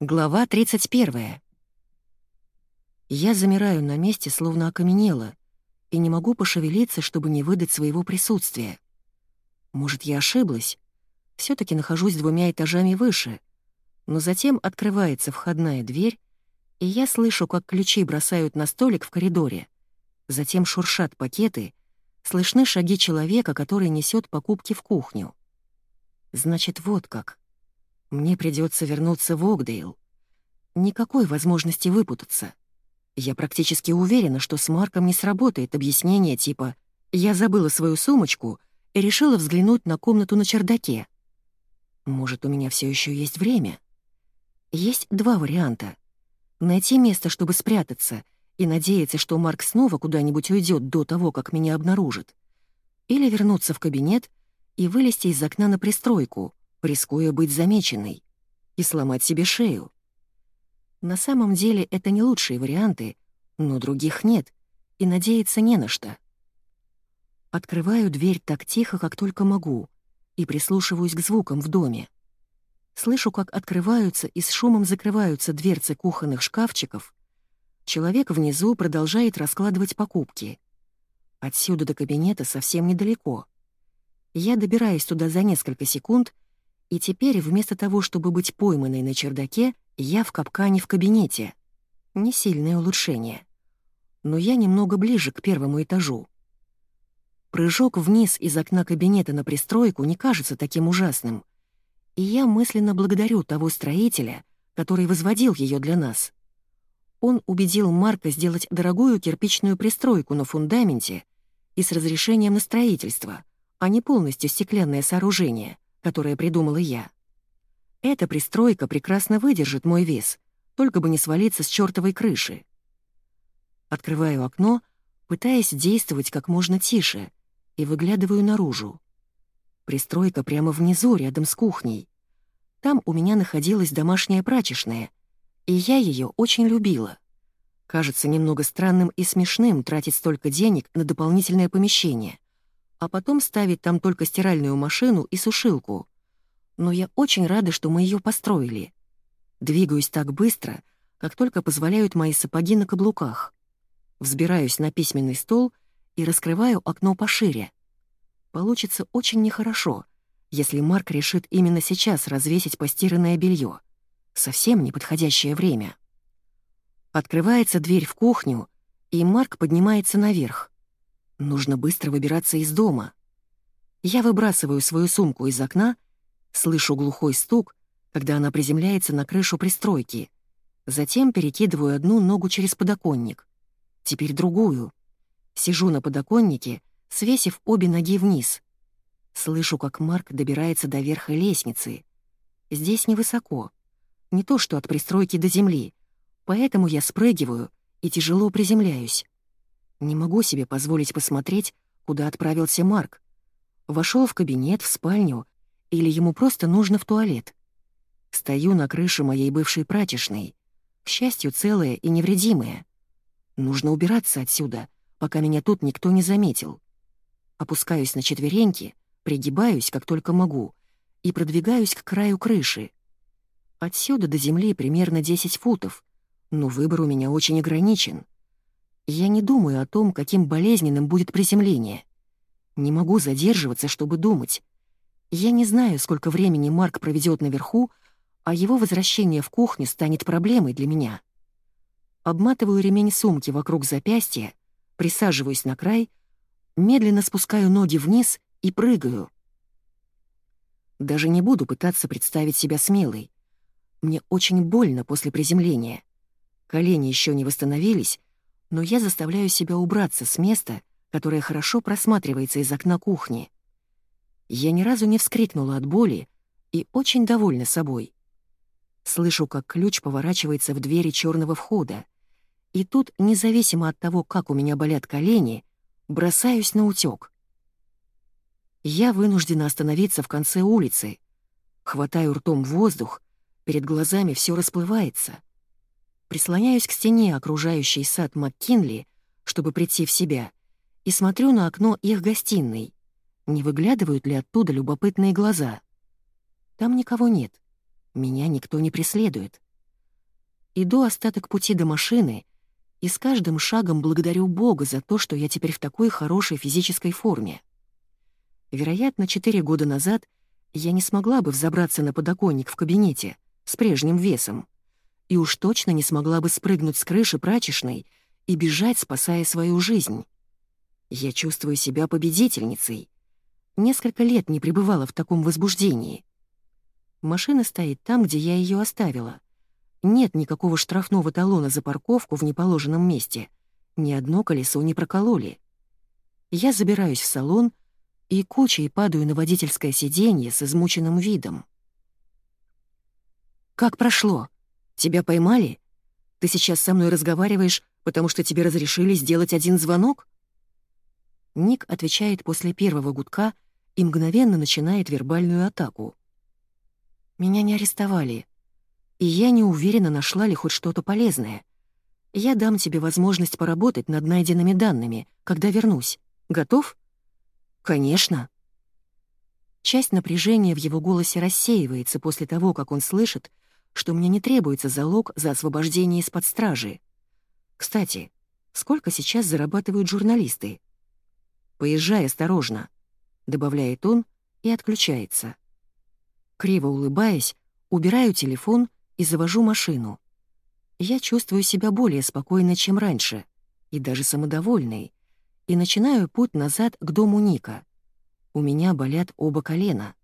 Глава 31. Я замираю на месте, словно окаменела, и не могу пошевелиться, чтобы не выдать своего присутствия. Может, я ошиблась? все таки нахожусь двумя этажами выше. Но затем открывается входная дверь, и я слышу, как ключи бросают на столик в коридоре. Затем шуршат пакеты, слышны шаги человека, который несет покупки в кухню. Значит, вот как. Мне придется вернуться в Огдейл. Никакой возможности выпутаться. Я практически уверена, что с Марком не сработает объяснение типа «я забыла свою сумочку и решила взглянуть на комнату на чердаке». Может, у меня все еще есть время? Есть два варианта. Найти место, чтобы спрятаться, и надеяться, что Марк снова куда-нибудь уйдет до того, как меня обнаружит. Или вернуться в кабинет и вылезти из окна на пристройку, рискуя быть замеченной, и сломать себе шею. На самом деле это не лучшие варианты, но других нет, и надеяться не на что. Открываю дверь так тихо, как только могу, и прислушиваюсь к звукам в доме. Слышу, как открываются и с шумом закрываются дверцы кухонных шкафчиков. Человек внизу продолжает раскладывать покупки. Отсюда до кабинета совсем недалеко. Я добираюсь туда за несколько секунд — и теперь вместо того, чтобы быть пойманной на чердаке, я в капкане в кабинете. Не сильное улучшение. Но я немного ближе к первому этажу. Прыжок вниз из окна кабинета на пристройку не кажется таким ужасным. И я мысленно благодарю того строителя, который возводил ее для нас. Он убедил Марка сделать дорогую кирпичную пристройку на фундаменте и с разрешением на строительство, а не полностью стеклянное сооружение — которое придумала я. Эта пристройка прекрасно выдержит мой вес, только бы не свалиться с чертовой крыши. Открываю окно, пытаясь действовать как можно тише, и выглядываю наружу. Пристройка прямо внизу, рядом с кухней. Там у меня находилась домашняя прачечная, и я ее очень любила. Кажется немного странным и смешным тратить столько денег на дополнительное помещение а потом ставить там только стиральную машину и сушилку. Но я очень рада, что мы ее построили. Двигаюсь так быстро, как только позволяют мои сапоги на каблуках. Взбираюсь на письменный стол и раскрываю окно пошире. Получится очень нехорошо, если Марк решит именно сейчас развесить постиранное белье. Совсем неподходящее время. Открывается дверь в кухню, и Марк поднимается наверх. Нужно быстро выбираться из дома. Я выбрасываю свою сумку из окна, слышу глухой стук, когда она приземляется на крышу пристройки. Затем перекидываю одну ногу через подоконник. Теперь другую. Сижу на подоконнике, свесив обе ноги вниз. Слышу, как Марк добирается до верха лестницы. Здесь невысоко. Не то что от пристройки до земли. Поэтому я спрыгиваю и тяжело приземляюсь. Не могу себе позволить посмотреть, куда отправился Марк. Вошел в кабинет, в спальню, или ему просто нужно в туалет. Стою на крыше моей бывшей прачечной, к счастью, целая и невредимая. Нужно убираться отсюда, пока меня тут никто не заметил. Опускаюсь на четвереньки, пригибаюсь, как только могу, и продвигаюсь к краю крыши. Отсюда до земли примерно 10 футов, но выбор у меня очень ограничен — я не думаю о том, каким болезненным будет приземление. Не могу задерживаться, чтобы думать. Я не знаю, сколько времени Марк проведет наверху, а его возвращение в кухню станет проблемой для меня. Обматываю ремень сумки вокруг запястья, присаживаюсь на край, медленно спускаю ноги вниз и прыгаю. Даже не буду пытаться представить себя смелой. Мне очень больно после приземления. Колени еще не восстановились, но я заставляю себя убраться с места, которое хорошо просматривается из окна кухни. Я ни разу не вскрикнула от боли и очень довольна собой. Слышу, как ключ поворачивается в двери черного входа, и тут, независимо от того, как у меня болят колени, бросаюсь на утёк. Я вынуждена остановиться в конце улицы, хватаю ртом воздух, перед глазами все расплывается. Прислоняюсь к стене, окружающей сад МакКинли, чтобы прийти в себя, и смотрю на окно их гостиной. Не выглядывают ли оттуда любопытные глаза? Там никого нет. Меня никто не преследует. Иду остаток пути до машины и с каждым шагом благодарю Бога за то, что я теперь в такой хорошей физической форме. Вероятно, четыре года назад я не смогла бы взобраться на подоконник в кабинете с прежним весом, и уж точно не смогла бы спрыгнуть с крыши прачечной и бежать, спасая свою жизнь. Я чувствую себя победительницей. Несколько лет не пребывала в таком возбуждении. Машина стоит там, где я ее оставила. Нет никакого штрафного талона за парковку в неположенном месте. Ни одно колесо не прокололи. Я забираюсь в салон и кучей падаю на водительское сиденье с измученным видом. «Как прошло? Тебя поймали? Ты сейчас со мной разговариваешь, потому что тебе разрешили сделать один звонок?» Ник отвечает после первого гудка и мгновенно начинает вербальную атаку. «Меня не арестовали, и я не уверена, нашла ли хоть что-то полезное. Я дам тебе возможность поработать над найденными данными, когда вернусь. Готов?» «Конечно». Часть напряжения в его голосе рассеивается после того, как он слышит, что мне не требуется залог за освобождение из-под стражи. Кстати, сколько сейчас зарабатывают журналисты? «Поезжай осторожно», — добавляет он и отключается. Криво улыбаясь, убираю телефон и завожу машину. Я чувствую себя более спокойно, чем раньше, и даже самодовольной, и начинаю путь назад к дому Ника. У меня болят оба колена.